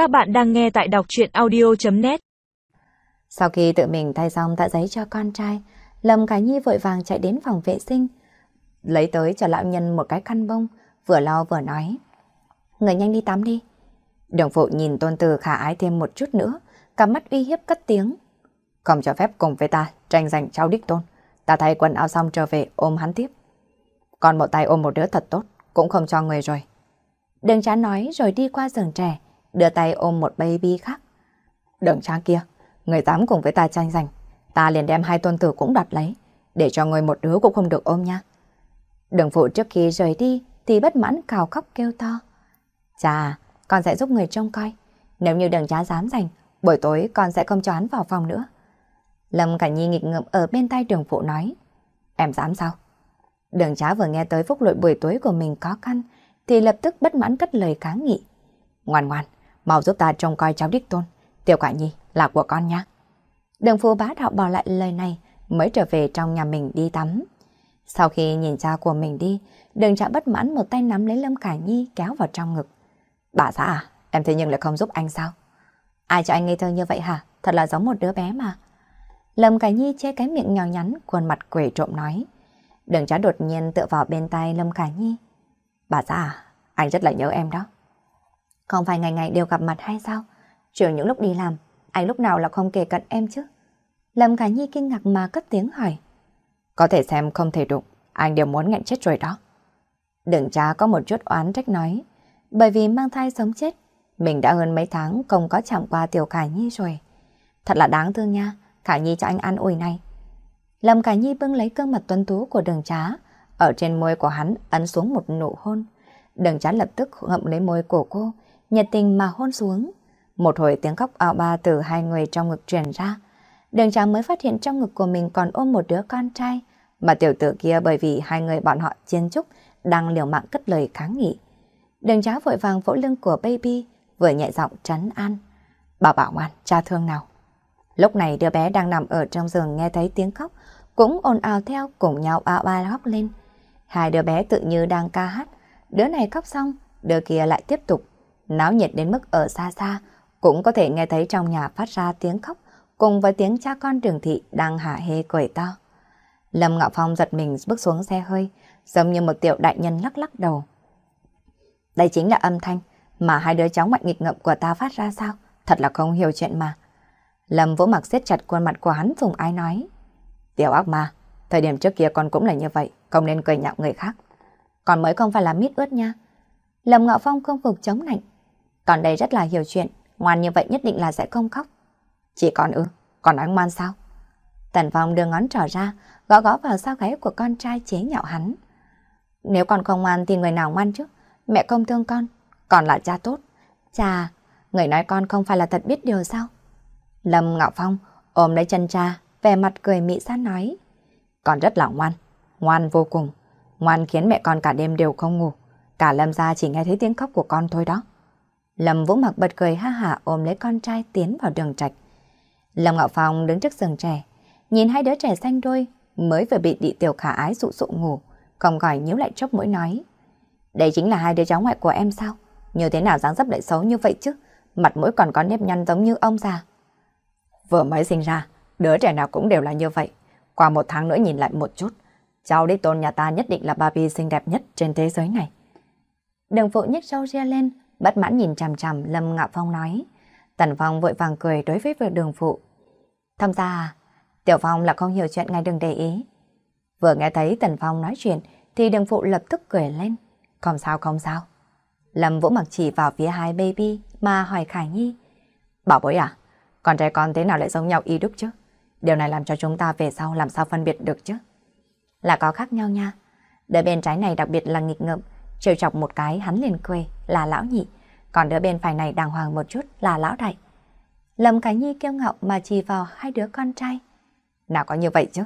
Các bạn đang nghe tại đọc chuyện audio.net Sau khi tự mình thay xong tạ giấy cho con trai, Lâm cái Nhi vội vàng chạy đến phòng vệ sinh, lấy tới cho lão nhân một cái khăn bông, vừa lo vừa nói. Người nhanh đi tắm đi. đồng phụ nhìn tôn từ khả ái thêm một chút nữa, cả mắt uy hiếp cất tiếng. Không cho phép cùng với ta tranh giành cháu đích tôn. Ta thay quần áo xong trở về ôm hắn tiếp. Còn một tay ôm một đứa thật tốt, cũng không cho người rồi. Đường chán nói rồi đi qua giường trẻ, đưa tay ôm một baby khác. Đường Trang kia, người dám cùng với ta tranh giành. Ta liền đem hai tôn tử cũng đoạt lấy, để cho người một đứa cũng không được ôm nha. Đường phụ trước khi rời đi thì bất mãn cào khóc kêu to. Chà, con sẽ giúp người trông coi. Nếu như đường trá dám giành, buổi tối con sẽ không cho hắn vào phòng nữa. Lâm Cả Nhi nghịch ngợm ở bên tay đường phụ nói. Em dám sao? Đường trá vừa nghe tới phúc lội buổi tối của mình có khăn thì lập tức bất mãn cất lời kháng nghị. Ngoan ngoan, mau giúp ta trông coi cháu đích tôn. Tiểu quả Nhi là của con nhé. Đường phu bá đạo bỏ lại lời này mới trở về trong nhà mình đi tắm. Sau khi nhìn cha của mình đi, đường trá bất mãn một tay nắm lấy Lâm Cả Nhi kéo vào trong ngực. Bà xã à, em thế nhưng lại không giúp anh sao? Ai cho anh ngây thơ như vậy hả? Thật là giống một đứa bé mà. Lâm cải Nhi che cái miệng nhỏ nhắn, khuôn mặt quỷ trộm nói. Đường trá đột nhiên tựa vào bên tay Lâm cải Nhi. Bà xã à, anh rất là nhớ em đó. Không phải ngày ngày đều gặp mặt hay sao? Trừ những lúc đi làm, anh lúc nào là không kể cận em chứ? Lâm Cả Nhi kinh ngạc mà cất tiếng hỏi. Có thể xem không thể đụng, anh đều muốn nghẹn chết rồi đó. Đường cha có một chút oán trách nói, bởi vì mang thai sống chết, mình đã hơn mấy tháng không có chạm qua tiểu Khả Nhi rồi. Thật là đáng thương nha, Khả Nhi cho anh ăn ủi này. Lâm Khả Nhi bưng lấy cơn mặt tuấn tú của đường trá, ở trên môi của hắn ấn xuống một nụ hôn. Đường trá lập tức ngậm lấy môi của cô, nhiệt tình mà hôn xuống. Một hồi tiếng khóc ảo ba từ hai người trong ngực truyền ra. Đường trá mới phát hiện trong ngực của mình còn ôm một đứa con trai, mà tiểu tử kia bởi vì hai người bọn họ chiến trúc đang liều mạng cất lời kháng nghị. Đường trá vội vàng vỗ lưng của baby, vừa nhẹ giọng trấn an. Bảo bảo ngoan, cha thương nào. Lúc này đứa bé đang nằm ở trong giường nghe thấy tiếng khóc, cũng ồn ào theo cùng nhau ảo ba khóc lên. Hai đứa bé tự như đang ca hát, đứa này khóc xong, đứa kia lại tiếp tục. Náo nhiệt đến mức ở xa xa, cũng có thể nghe thấy trong nhà phát ra tiếng khóc, cùng với tiếng cha con trường thị đang hạ hê cười to. Lâm Ngạo Phong giật mình bước xuống xe hơi, giống như một tiểu đại nhân lắc lắc đầu. Đây chính là âm thanh mà hai đứa cháu mạnh nghịch ngậm của ta phát ra sao? Thật là không hiểu chuyện mà. Lâm vỗ mặc siết chặt khuôn mặt của hắn dùng ai nói. Tiểu ác ma, thời điểm trước kia con cũng là như vậy, không nên cười nhạo người khác. Còn mới không phải là mít ướt nha. Lâm Ngạo Phong không phục chống nạnh. Còn đây rất là hiểu chuyện, ngoan như vậy nhất định là sẽ không khóc. Chỉ còn ư, còn đáng ngoan sao? Tần Phong đưa ngón trỏ ra, gõ gõ vào sau gáy của con trai chế nhạo hắn. Nếu con không ngoan thì người nào ngoan chứ? Mẹ không thương con, còn là cha tốt. Cha, người nói con không phải là thật biết điều sao? Lâm Ngạo Phong ôm lấy chân cha, vẻ mặt cười mị sát nói. Con rất là ngoan, ngoan vô cùng. Ngoan khiến mẹ con cả đêm đều không ngủ. Cả Lâm gia chỉ nghe thấy tiếng khóc của con thôi đó. Lâm Vũ mặc bật cười ha hả ôm lấy con trai tiến vào đường trạch. Lâm Ngạo Phong đứng trước giường trẻ, nhìn hai đứa trẻ xanh đôi mới vừa bị địa tiểu khả ái dụ dụ ngủ, không gọi nhíu lại chốc mũi nói. Đây chính là hai đứa cháu ngoại của em sao? Như thế nào dáng dấp lại xấu như vậy chứ? Mặt mũi còn có nếp nhăn giống như ông già. Vừa mới sinh ra, đứa trẻ nào cũng đều là như vậy. Qua một tháng nữa nhìn lại một chút, cháu đích tôn nhà ta nhất định là Barbie xinh đẹp nhất trên thế giới này. Đường phụ nhếch sâu ria lên, bất mãn nhìn chằm chằm Lâm Ngạo Phong nói. Tần Phong vội vàng cười đối với vợ đường phụ. Thâm ra à, Tiểu Phong là không hiểu chuyện ngay đừng để ý. Vừa nghe thấy Tần Phong nói chuyện thì đường phụ lập tức cười lên. Không sao không sao. Lâm Vũ mặc chỉ vào phía hai baby mà hỏi Khải Nhi. Bảo bối à, con trai con thế nào lại giống nhau y đúc chứ? Điều này làm cho chúng ta về sau làm sao phân biệt được chứ? Là có khác nhau nha. Đứa bên trái này đặc biệt là nghịch ngợm, trêu chọc một cái hắn liền cười là lão nhị, còn đứa bên phải này đàng hoàng một chút là lão đại. Lâm cái Nhi kêu ngạo mà chỉ vào hai đứa con trai. Nào có như vậy chứ?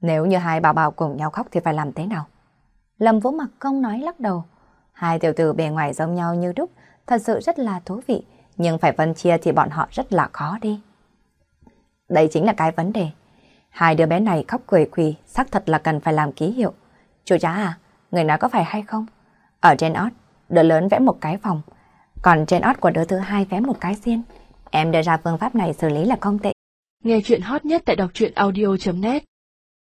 Nếu như hai bà bảo cùng nhau khóc thì phải làm thế nào? Lâm Vũ Mặc công nói lắc đầu. Hai tiểu tử bề ngoài giống nhau như đúc, thật sự rất là thú vị, nhưng phải phân chia thì bọn họ rất là khó đi. Đây chính là cái vấn đề. Hai đứa bé này khóc cười quỳ, xác thật là cần phải làm ký hiệu. Chú chá à, người nói có phải hay không? Ở trên ót, đứa lớn vẽ một cái phòng. Còn trên ót của đứa thứ hai vẽ một cái xiên. Em đưa ra phương pháp này xử lý là không tệ. Nghe chuyện hot nhất tại đọc truyện audio.net